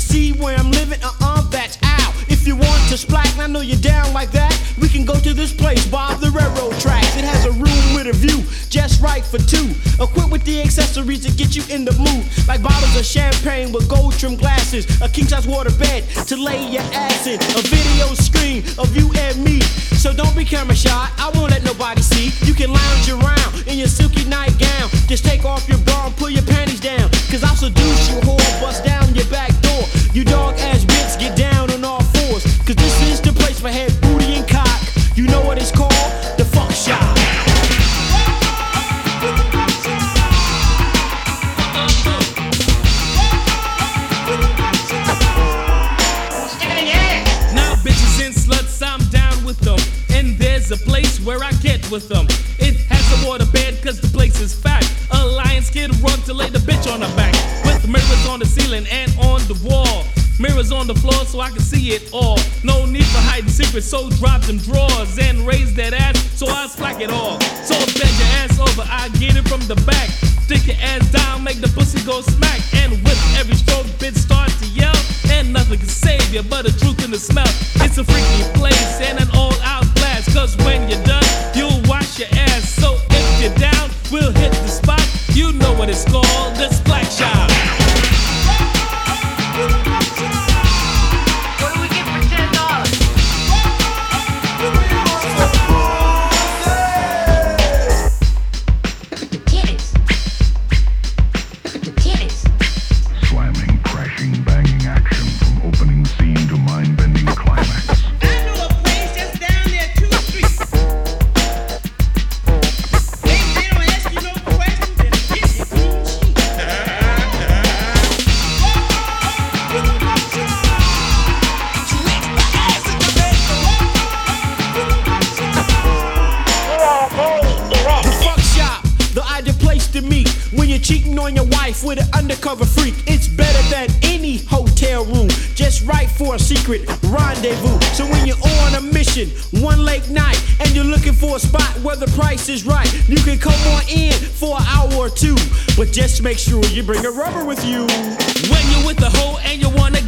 to see where I'm living. Uh uh, that's out. If you want to splat, I know you're down like that, we can go to this place by the railroad tracks. It has a room with a view, just right for two. Equipped with the accessories to get you in the mood, like bottles of champagne with gold trimmed glasses, a king size water bed to lay your ass in, a video screen of you and me. So don't be camera shy, I won't let nobody see. You can lounge around in your silky nightgown, just take off your for head, booty, and cock. You know what it's called? The fuck shop. Now bitches and sluts, I'm down with them. And there's a place where I get with them. It has a water bed cause the place is fat. A lion skin rug to lay the bitch on her back. With mirrors on the ceiling and on the wall. Mirrors on the floor so I can see it all. No need for hiding secrets, so drop them drawers and raise that ass so I slack it all. So bend your ass over, I get it from the back. Stick your ass down, make the pussy go smack. And with every stroke, bitch start to yell. And nothing can save you but the truth in the smell. To meet when you're cheating on your wife with an undercover freak. It's better than any hotel room, just right for a secret rendezvous. So when you're on a mission, one late night, and you're looking for a spot where the price is right, you can come on in for an hour or two, but just make sure you bring a rubber with you. When you're with the hoe and you wanna